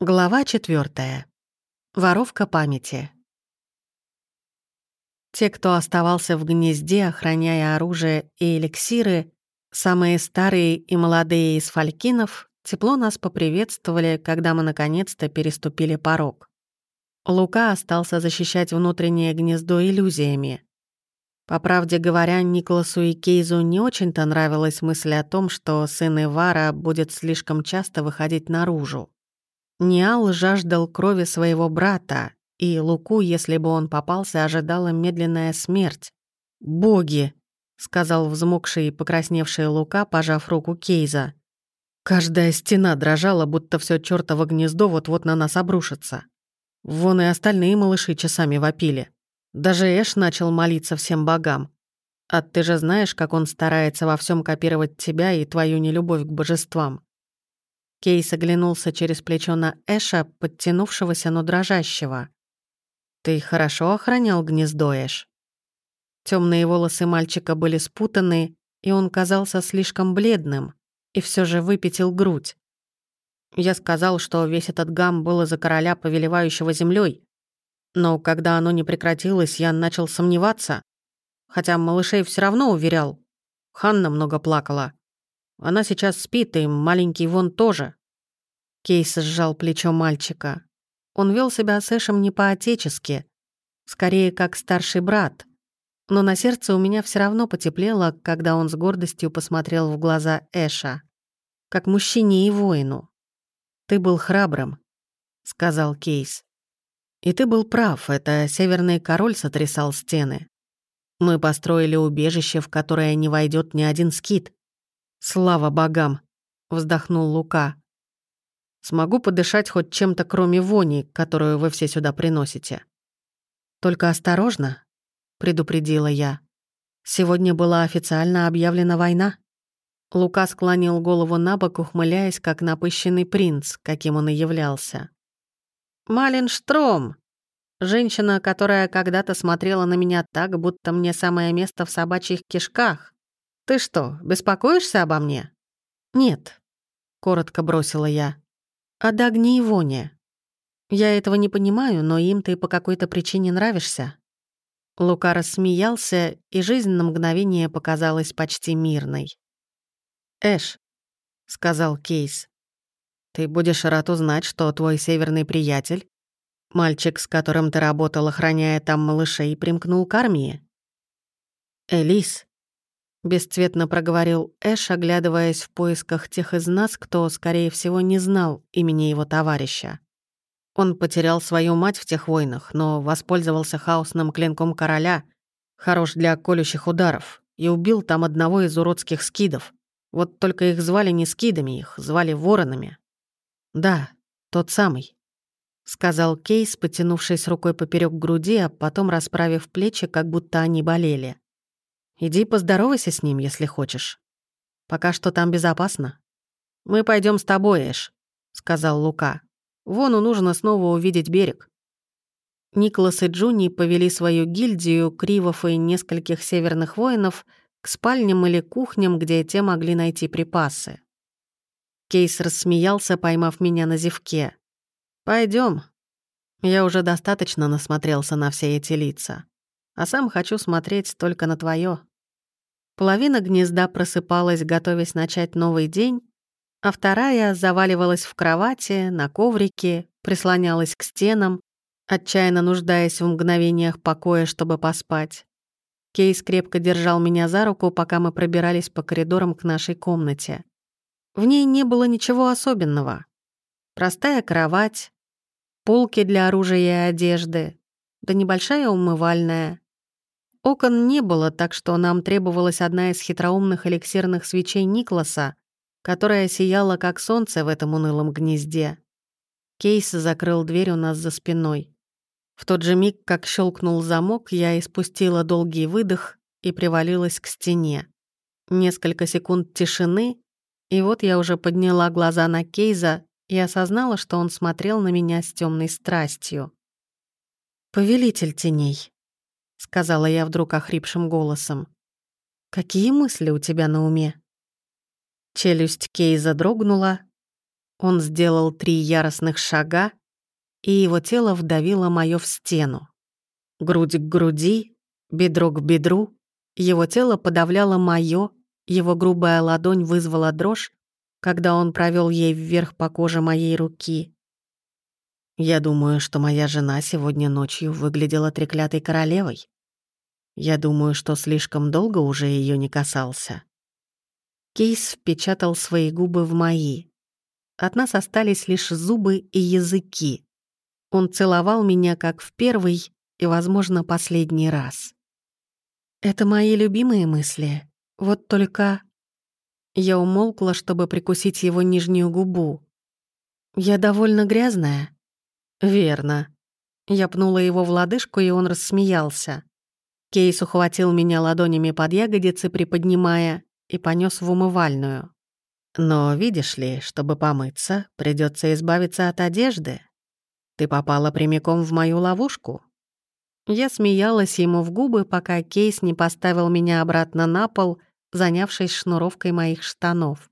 Глава четвертая. Воровка памяти. Те, кто оставался в гнезде, охраняя оружие и эликсиры, самые старые и молодые из фалькинов, тепло нас поприветствовали, когда мы наконец-то переступили порог. Лука остался защищать внутреннее гнездо иллюзиями. По правде говоря, Николасу и Кейзу не очень-то нравилась мысль о том, что сын Ивара будет слишком часто выходить наружу. Ниал жаждал крови своего брата, и Луку, если бы он попался, ожидала медленная смерть. «Боги!» — сказал взмокший и покрасневший Лука, пожав руку Кейза. «Каждая стена дрожала, будто все чёртово гнездо вот-вот на нас обрушится. Вон и остальные малыши часами вопили. Даже Эш начал молиться всем богам. А ты же знаешь, как он старается во всем копировать тебя и твою нелюбовь к божествам. Кейс оглянулся через плечо на Эша, подтянувшегося, но дрожащего. «Ты хорошо охранял гнездо, Эш?» Темные волосы мальчика были спутаны, и он казался слишком бледным, и все же выпятил грудь. Я сказал, что весь этот гам был из-за короля, повелевающего землей. Но когда оно не прекратилось, я начал сомневаться. Хотя малышей все равно уверял. Ханна много плакала. Она сейчас спит, и маленький вон тоже». Кейс сжал плечо мальчика. Он вел себя с Эшем не по-отечески, скорее как старший брат. Но на сердце у меня все равно потеплело, когда он с гордостью посмотрел в глаза Эша. Как мужчине и воину. «Ты был храбрым», — сказал Кейс. «И ты был прав, это Северный Король сотрясал стены. Мы построили убежище, в которое не войдет ни один скит. «Слава богам!» — вздохнул Лука. «Смогу подышать хоть чем-то, кроме вони, которую вы все сюда приносите». «Только осторожно», — предупредила я. «Сегодня была официально объявлена война». Лука склонил голову на бок, ухмыляясь, как напыщенный принц, каким он и являлся. «Малинштром!» Женщина, которая когда-то смотрела на меня так, будто мне самое место в собачьих кишках. «Ты что, беспокоишься обо мне?» «Нет», — коротко бросила я. «О Дагне и Воне. Я этого не понимаю, но им ты по какой-то причине нравишься». Лука рассмеялся, и жизнь на мгновение показалась почти мирной. «Эш», — сказал Кейс, — «ты будешь рад узнать, что твой северный приятель, мальчик, с которым ты работал, охраняя там малышей, примкнул к армии». «Элис», Бесцветно проговорил Эш, оглядываясь в поисках тех из нас, кто, скорее всего, не знал имени его товарища. Он потерял свою мать в тех войнах, но воспользовался хаосным клинком короля, хорош для колющих ударов, и убил там одного из уродских скидов. Вот только их звали не скидами, их звали воронами. «Да, тот самый», — сказал Кейс, потянувшись рукой поперек груди, а потом расправив плечи, как будто они болели. Иди поздоровайся с ним, если хочешь. Пока что там безопасно. Мы пойдем с тобой, Эш, сказал Лука. Вону нужно снова увидеть берег. Николас и Джуни повели свою гильдию Кривов и нескольких северных воинов к спальням или кухням, где те могли найти припасы. Кейс рассмеялся, поймав меня на зевке. Пойдем. Я уже достаточно насмотрелся на все эти лица а сам хочу смотреть только на твое. Половина гнезда просыпалась, готовясь начать новый день, а вторая заваливалась в кровати, на коврике, прислонялась к стенам, отчаянно нуждаясь в мгновениях покоя, чтобы поспать. Кейс крепко держал меня за руку, пока мы пробирались по коридорам к нашей комнате. В ней не было ничего особенного. Простая кровать, полки для оружия и одежды, да небольшая умывальная. Окон не было, так что нам требовалась одна из хитроумных эликсирных свечей Никласа, которая сияла как солнце в этом унылом гнезде. Кейс закрыл дверь у нас за спиной. В тот же миг, как щелкнул замок, я испустила долгий выдох и привалилась к стене. Несколько секунд тишины, и вот я уже подняла глаза на Кейза и осознала, что он смотрел на меня с темной страстью. «Повелитель теней», — сказала я вдруг охрипшим голосом. «Какие мысли у тебя на уме?» Челюсть Кейза дрогнула, Он сделал три яростных шага, и его тело вдавило моё в стену. Грудь к груди, бедро к бедру, его тело подавляло моё, его грубая ладонь вызвала дрожь, когда он провёл ей вверх по коже моей руки. Я думаю, что моя жена сегодня ночью выглядела треклятой королевой. Я думаю, что слишком долго уже её не касался. Кейс впечатал свои губы в мои. От нас остались лишь зубы и языки. Он целовал меня как в первый и, возможно, последний раз. Это мои любимые мысли. Вот только... Я умолкла, чтобы прикусить его нижнюю губу. Я довольно грязная. Верно. Я пнула его в лодыжку, и он рассмеялся. Кейс ухватил меня ладонями под ягодицы, приподнимая, и понес в умывальную. Но, видишь ли, чтобы помыться, придется избавиться от одежды. Ты попала прямиком в мою ловушку. Я смеялась ему в губы, пока Кейс не поставил меня обратно на пол, занявшись шнуровкой моих штанов.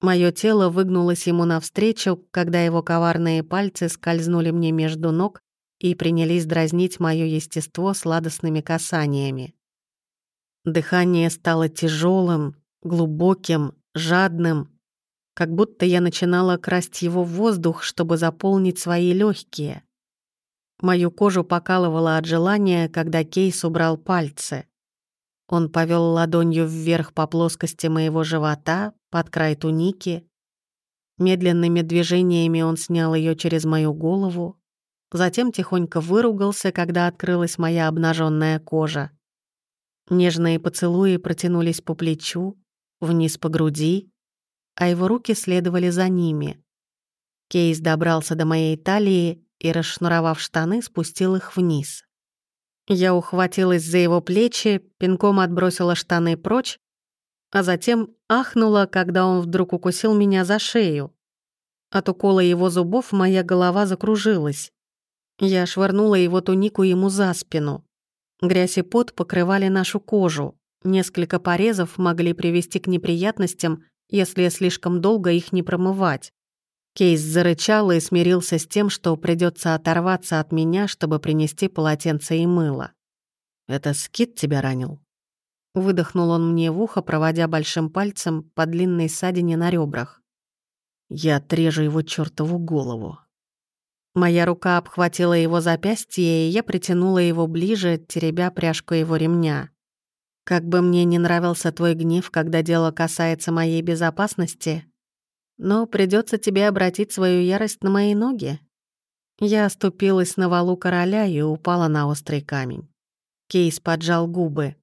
Моё тело выгнулось ему навстречу, когда его коварные пальцы скользнули мне между ног и принялись дразнить моё естество сладостными касаниями. Дыхание стало тяжелым, глубоким, жадным, как будто я начинала красть его воздух, чтобы заполнить свои легкие. Мою кожу покалывало от желания, когда Кейс убрал пальцы. Он повел ладонью вверх по плоскости моего живота, под край туники. Медленными движениями он снял ее через мою голову, затем тихонько выругался, когда открылась моя обнаженная кожа. Нежные поцелуи протянулись по плечу, вниз по груди, а его руки следовали за ними. Кейс добрался до моей талии и, расшнуровав штаны, спустил их вниз. Я ухватилась за его плечи, пинком отбросила штаны прочь, а затем ахнула, когда он вдруг укусил меня за шею. От укола его зубов моя голова закружилась. Я швырнула его тунику ему за спину. Грязь и пот покрывали нашу кожу. Несколько порезов могли привести к неприятностям, если слишком долго их не промывать. Кейс зарычал и смирился с тем, что придется оторваться от меня, чтобы принести полотенце и мыло. «Это скит тебя ранил?» Выдохнул он мне в ухо, проводя большим пальцем по длинной ссадине на ребрах. «Я отрежу его чертову голову». Моя рука обхватила его запястье, и я притянула его ближе, теребя пряжку его ремня. Как бы мне не нравился твой гнев, когда дело касается моей безопасности, но придется тебе обратить свою ярость на мои ноги. Я оступилась на валу короля и упала на острый камень. Кейс поджал губы.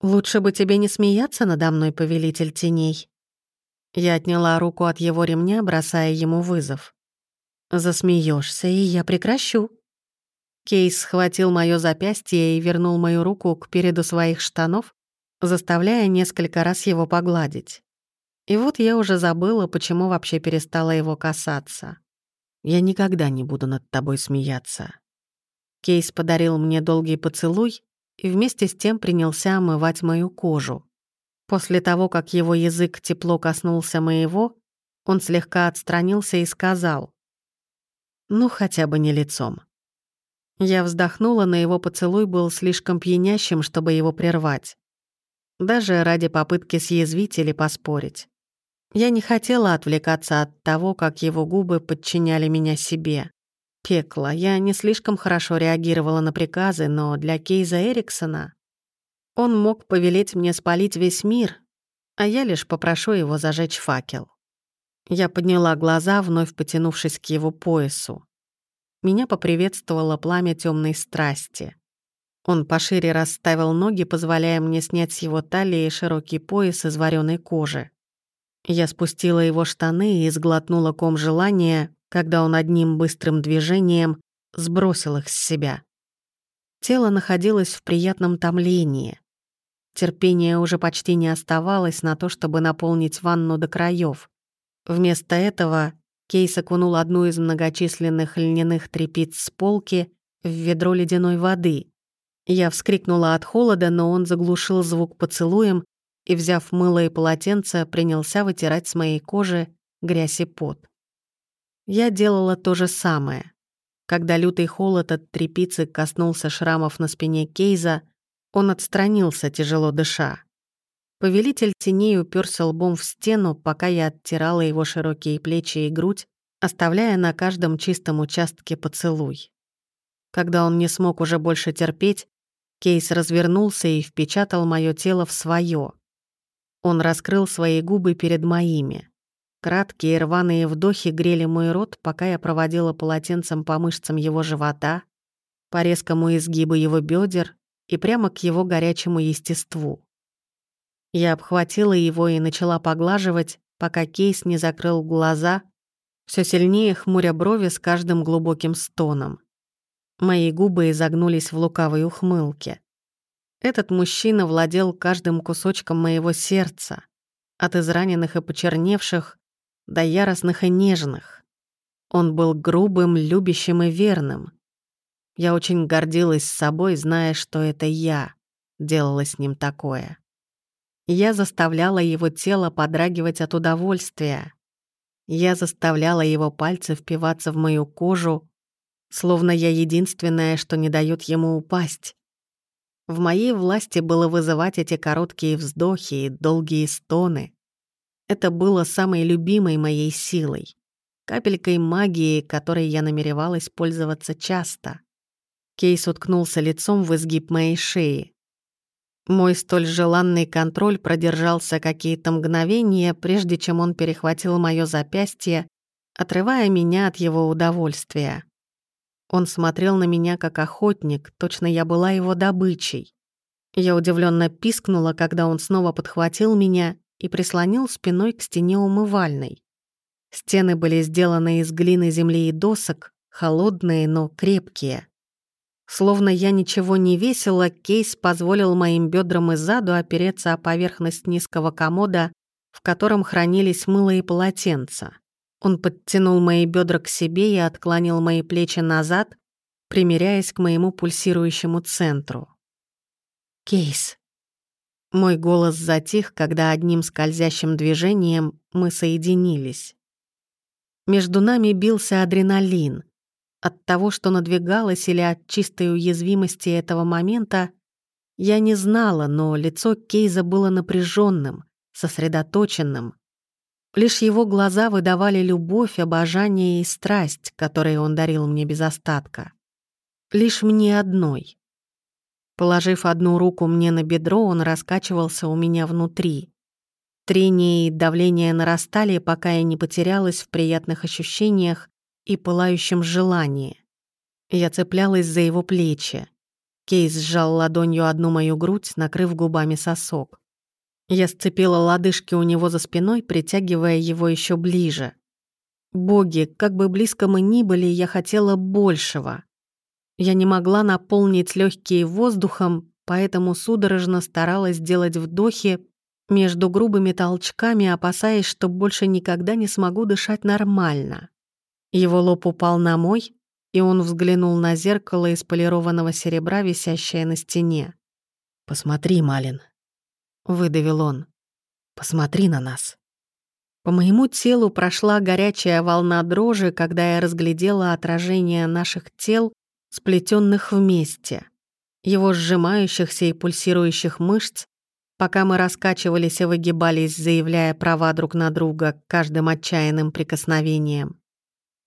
«Лучше бы тебе не смеяться надо мной, повелитель теней». Я отняла руку от его ремня, бросая ему вызов. Засмеешься, и я прекращу. Кейс схватил моё запястье и вернул мою руку к переду своих штанов, заставляя несколько раз его погладить. И вот я уже забыла, почему вообще перестала его касаться. Я никогда не буду над тобой смеяться. Кейс подарил мне долгий поцелуй и вместе с тем принялся омывать мою кожу. После того, как его язык тепло коснулся моего, он слегка отстранился и сказал, «Ну, хотя бы не лицом». Я вздохнула, но его поцелуй был слишком пьянящим, чтобы его прервать. Даже ради попытки съязвить или поспорить. Я не хотела отвлекаться от того, как его губы подчиняли меня себе. Пекло. Я не слишком хорошо реагировала на приказы, но для Кейза Эриксона он мог повелеть мне спалить весь мир, а я лишь попрошу его зажечь факел. Я подняла глаза, вновь потянувшись к его поясу. Меня поприветствовало пламя темной страсти. Он пошире расставил ноги, позволяя мне снять с его талии широкий пояс из вареной кожи. Я спустила его штаны и сглотнула ком желания, когда он одним быстрым движением сбросил их с себя. Тело находилось в приятном томлении. Терпения уже почти не оставалось на то, чтобы наполнить ванну до краев. Вместо этого Кейс окунул одну из многочисленных льняных трепиц с полки в ведро ледяной воды. Я вскрикнула от холода, но он заглушил звук поцелуем и, взяв мыло и полотенце, принялся вытирать с моей кожи грязь и пот. Я делала то же самое. Когда лютый холод от трепицы коснулся шрамов на спине Кейза, он отстранился, тяжело дыша. Повелитель теней уперся лбом в стену, пока я оттирала его широкие плечи и грудь, оставляя на каждом чистом участке поцелуй. Когда он не смог уже больше терпеть, Кейс развернулся и впечатал мое тело в свое. Он раскрыл свои губы перед моими. Краткие рваные вдохи грели мой рот, пока я проводила полотенцем по мышцам его живота, по резкому изгибу его бедер и прямо к его горячему естеству. Я обхватила его и начала поглаживать, пока Кейс не закрыл глаза, все сильнее хмуря брови с каждым глубоким стоном. Мои губы изогнулись в лукавой ухмылке. Этот мужчина владел каждым кусочком моего сердца, от израненных и почерневших до яростных и нежных. Он был грубым, любящим и верным. Я очень гордилась собой, зная, что это я делала с ним такое. Я заставляла его тело подрагивать от удовольствия. Я заставляла его пальцы впиваться в мою кожу, словно я единственное, что не дает ему упасть. В моей власти было вызывать эти короткие вздохи и долгие стоны. Это было самой любимой моей силой, капелькой магии, которой я намеревалась пользоваться часто. Кейс уткнулся лицом в изгиб моей шеи. Мой столь желанный контроль продержался какие-то мгновения, прежде чем он перехватил моё запястье, отрывая меня от его удовольствия. Он смотрел на меня как охотник, точно я была его добычей. Я удивленно пискнула, когда он снова подхватил меня и прислонил спиной к стене умывальной. Стены были сделаны из глины земли и досок, холодные, но крепкие. Словно я ничего не весила, Кейс позволил моим бедрам и заду опереться о поверхность низкого комода, в котором хранились мыло и полотенца. Он подтянул мои бедра к себе и отклонил мои плечи назад, примеряясь к моему пульсирующему центру. «Кейс». Мой голос затих, когда одним скользящим движением мы соединились. Между нами бился адреналин. От того, что надвигалось, или от чистой уязвимости этого момента, я не знала, но лицо Кейза было напряженным, сосредоточенным, Лишь его глаза выдавали любовь, обожание и страсть, которые он дарил мне без остатка. Лишь мне одной. Положив одну руку мне на бедро, он раскачивался у меня внутри. Трение и давление нарастали, пока я не потерялась в приятных ощущениях и пылающем желании. Я цеплялась за его плечи. Кейс сжал ладонью одну мою грудь, накрыв губами сосок. Я сцепила лодыжки у него за спиной, притягивая его еще ближе. Боги, как бы близко мы ни были, я хотела большего. Я не могла наполнить легкие воздухом, поэтому судорожно старалась сделать вдохи между грубыми толчками, опасаясь, что больше никогда не смогу дышать нормально. Его лоб упал на мой, и он взглянул на зеркало из полированного серебра, висящее на стене. «Посмотри, Малин, выдавил он. «Посмотри на нас». По моему телу прошла горячая волна дрожи, когда я разглядела отражение наших тел, сплетенных вместе, его сжимающихся и пульсирующих мышц, пока мы раскачивались и выгибались, заявляя права друг на друга каждым отчаянным прикосновением.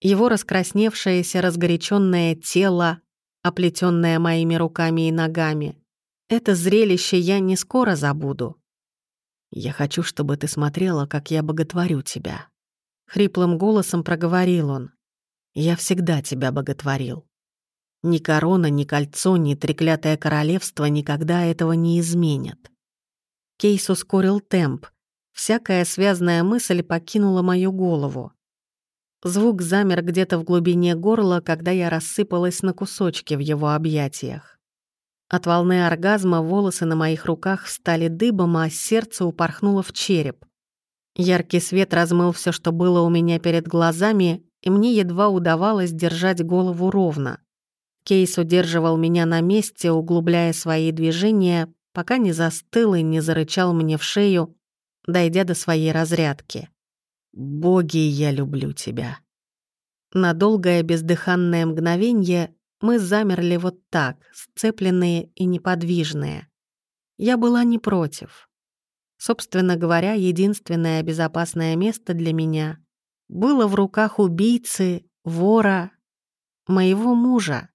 Его раскрасневшееся, разгоряченное тело, оплетенное моими руками и ногами — это зрелище я не скоро забуду. Я хочу, чтобы ты смотрела, как я боготворю тебя. Хриплым голосом проговорил он. Я всегда тебя боготворил. Ни корона, ни кольцо, ни треклятое королевство никогда этого не изменят. Кейс ускорил темп. Всякая связанная мысль покинула мою голову. Звук замер где-то в глубине горла, когда я рассыпалась на кусочки в его объятиях. От волны оргазма волосы на моих руках встали дыбом, а сердце упорхнуло в череп. Яркий свет размыл все, что было у меня перед глазами, и мне едва удавалось держать голову ровно. Кейс удерживал меня на месте, углубляя свои движения, пока не застыл и не зарычал мне в шею, дойдя до своей разрядки. «Боги, я люблю тебя». На долгое бездыханное мгновенье мы замерли вот так, сцепленные и неподвижные. Я была не против. Собственно говоря, единственное безопасное место для меня было в руках убийцы, вора, моего мужа.